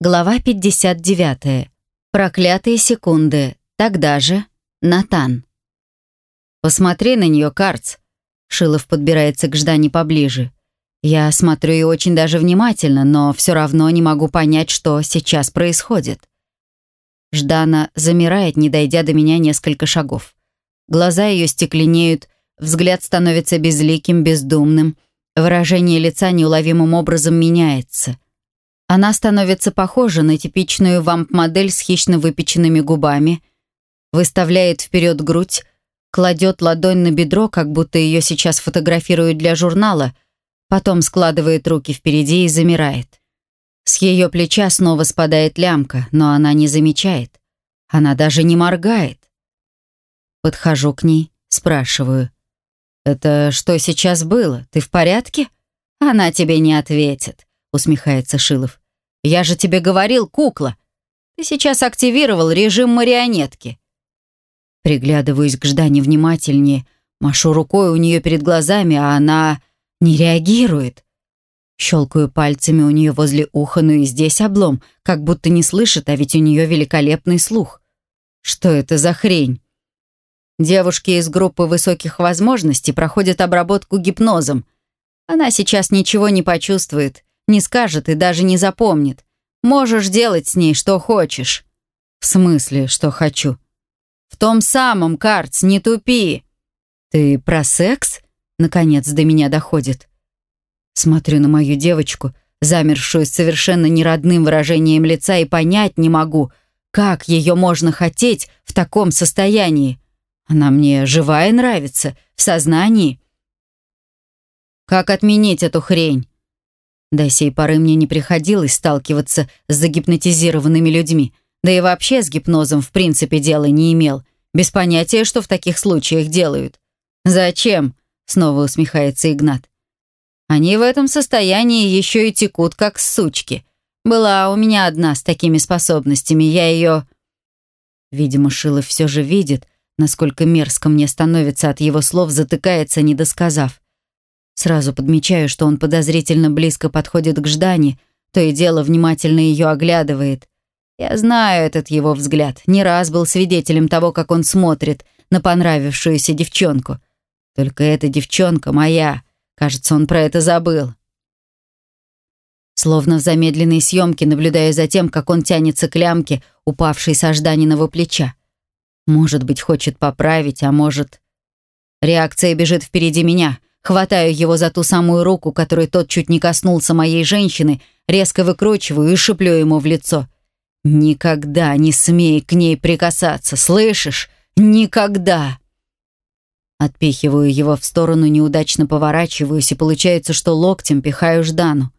Глава 59. Проклятые секунды. Тогда же. Натан. «Посмотри на нее, Карц!» Шилов подбирается к Ждане поближе. Я смотрю и очень даже внимательно, но все равно не могу понять, что сейчас происходит. Ждана замирает, не дойдя до меня несколько шагов. Глаза ее стекленеют, взгляд становится безликим, бездумным, выражение лица неуловимым образом меняется — она становится похожа на типичную вамп-модель с хищно выпеченными губами, выставляет вперед грудь, кладет ладонь на бедро, как будто ее сейчас фотографируют для журнала, потом складывает руки впереди и замирает. С ее плеча снова спадает лямка, но она не замечает. Она даже не моргает. Подхожу к ней, спрашиваю. «Это что сейчас было? Ты в порядке?» «Она тебе не ответит», — усмехается Шилов. Я же тебе говорил, кукла. Ты сейчас активировал режим марионетки. Приглядываюсь к Ждане внимательнее, машу рукой у нее перед глазами, а она не реагирует. Щелкаю пальцами у нее возле уха, ну и здесь облом, как будто не слышит, а ведь у нее великолепный слух. Что это за хрень? Девушки из группы высоких возможностей проходят обработку гипнозом. Она сейчас ничего не почувствует, не скажет и даже не запомнит. Можешь делать с ней что хочешь. В смысле, что хочу? В том самом, Карц, не тупи. Ты про секс? Наконец до меня доходит. Смотрю на мою девочку, замершую с совершенно неродным выражением лица и понять не могу, как ее можно хотеть в таком состоянии. Она мне живая нравится, в сознании. Как отменить эту хрень? До сей поры мне не приходилось сталкиваться с загипнотизированными людьми, да и вообще с гипнозом в принципе дела не имел, без понятия, что в таких случаях делают. «Зачем?» — снова усмехается Игнат. «Они в этом состоянии еще и текут, как сучки. Была у меня одна с такими способностями, я ее...» Видимо, Шилов все же видит, насколько мерзко мне становится от его слов, затыкается, не досказав. Сразу подмечаю, что он подозрительно близко подходит к Ждане, то и дело внимательно ее оглядывает. Я знаю этот его взгляд, не раз был свидетелем того, как он смотрит на понравившуюся девчонку. Только эта девчонка моя. Кажется, он про это забыл. Словно в замедленной съемке наблюдаю за тем, как он тянется к лямке, упавшей со Жданиного плеча. Может быть, хочет поправить, а может... Реакция бежит впереди меня — Хватаю его за ту самую руку, которой тот чуть не коснулся моей женщины, резко выкручиваю и шиплю ему в лицо. «Никогда не смей к ней прикасаться, слышишь? Никогда!» Отпихиваю его в сторону, неудачно поворачиваюсь, и получается, что локтем пихаю Ждану.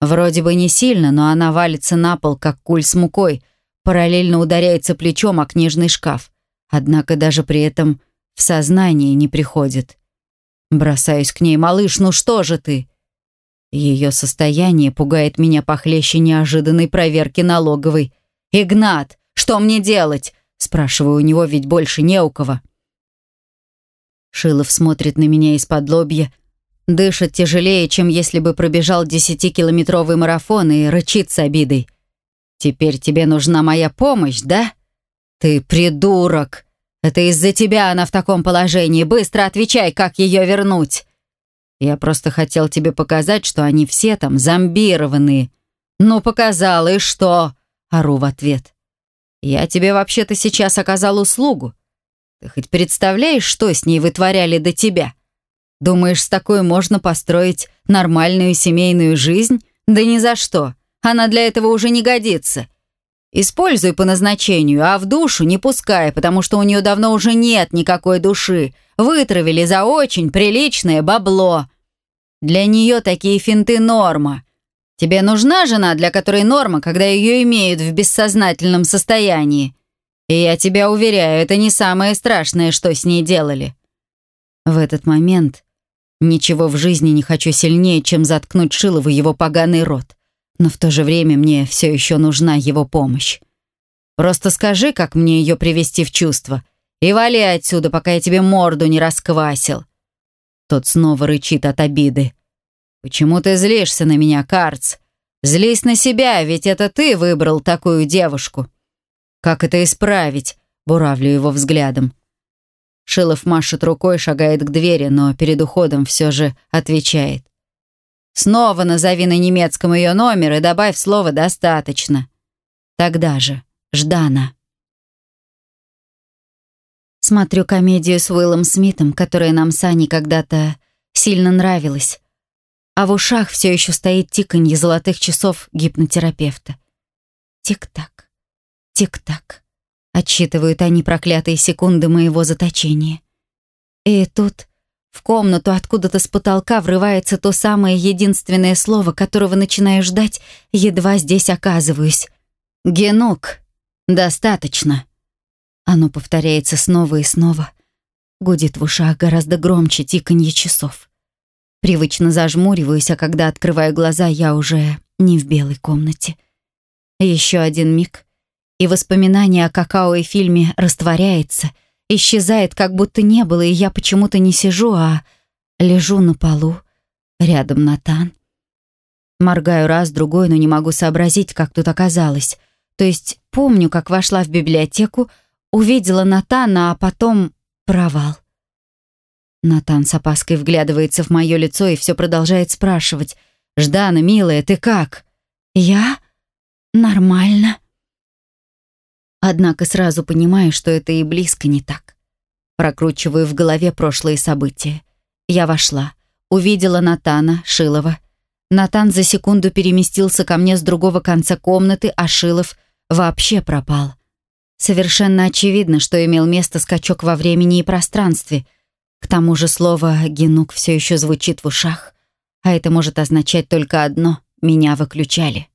Вроде бы не сильно, но она валится на пол, как куль с мукой, параллельно ударяется плечом о книжный шкаф. Однако даже при этом в сознание не приходит. Бросаюсь к ней. «Малыш, ну что же ты?» Ее состояние пугает меня похлеще неожиданной проверки налоговой. «Игнат, что мне делать?» Спрашиваю у него, ведь больше не у кого. Шилов смотрит на меня из-под лобья, дышит тяжелее, чем если бы пробежал десятикилометровый марафон и рычит с обидой. «Теперь тебе нужна моя помощь, да? Ты придурок!» Это из-за тебя она в таком положении. Быстро отвечай, как ее вернуть. Я просто хотел тебе показать, что они все там зомбированные. Ну, показал, и что? Ору в ответ. Я тебе вообще-то сейчас оказал услугу. Ты хоть представляешь, что с ней вытворяли до тебя? Думаешь, с такой можно построить нормальную семейную жизнь? Да ни за что. Она для этого уже не годится. Используй по назначению, а в душу не пускай, потому что у нее давно уже нет никакой души. Вытравили за очень приличное бабло. Для нее такие финты норма. Тебе нужна жена, для которой норма, когда ее имеют в бессознательном состоянии? И я тебя уверяю, это не самое страшное, что с ней делали. В этот момент ничего в жизни не хочу сильнее, чем заткнуть Шилову его поганый рот но в то же время мне все еще нужна его помощь. Просто скажи, как мне ее привести в чувство, и вали отсюда, пока я тебе морду не расквасил». Тот снова рычит от обиды. «Почему ты злишься на меня, Карц? Злись на себя, ведь это ты выбрал такую девушку. Как это исправить? Буравлю его взглядом. Шилов машет рукой, шагает к двери, но перед уходом все же отвечает. Снова назови на немецком ее номер и добавь слово «достаточно». Тогда же, Ждана. Смотрю комедию с Уиллом Смитом, которая нам с Аней когда-то сильно нравилась а в ушах все еще стоит тиканье золотых часов гипнотерапевта. Тик-так, тик-так. Отсчитывают они проклятые секунды моего заточения. И тут в комнату откуда-то с потолка врывается то самое единственное слово, которого начинаю ждать, едва здесь оказываюсь. «Генок. Достаточно». Оно повторяется снова и снова. Гудит в ушах гораздо громче тиканье часов. Привычно зажмуриваюсь, а когда открываю глаза, я уже не в белой комнате. Еще один миг, и воспоминание о какао и фильме растворяется, исчезает, как будто не было, и я почему-то не сижу, а лежу на полу, рядом Натан. Моргаю раз, другой, но не могу сообразить, как тут оказалось. То есть помню, как вошла в библиотеку, увидела Натана, а потом провал. Натан с опаской вглядывается в мое лицо и все продолжает спрашивать. «Ждана, милая, ты как?» «Я? Нормально». Однако сразу понимаю, что это и близко не так. Прокручиваю в голове прошлые события. Я вошла, увидела Натана, Шилова. Натан за секунду переместился ко мне с другого конца комнаты, а Шилов вообще пропал. Совершенно очевидно, что имел место скачок во времени и пространстве — к тому же слово «генук» все еще звучит в ушах, а это может означать только одно — меня выключали.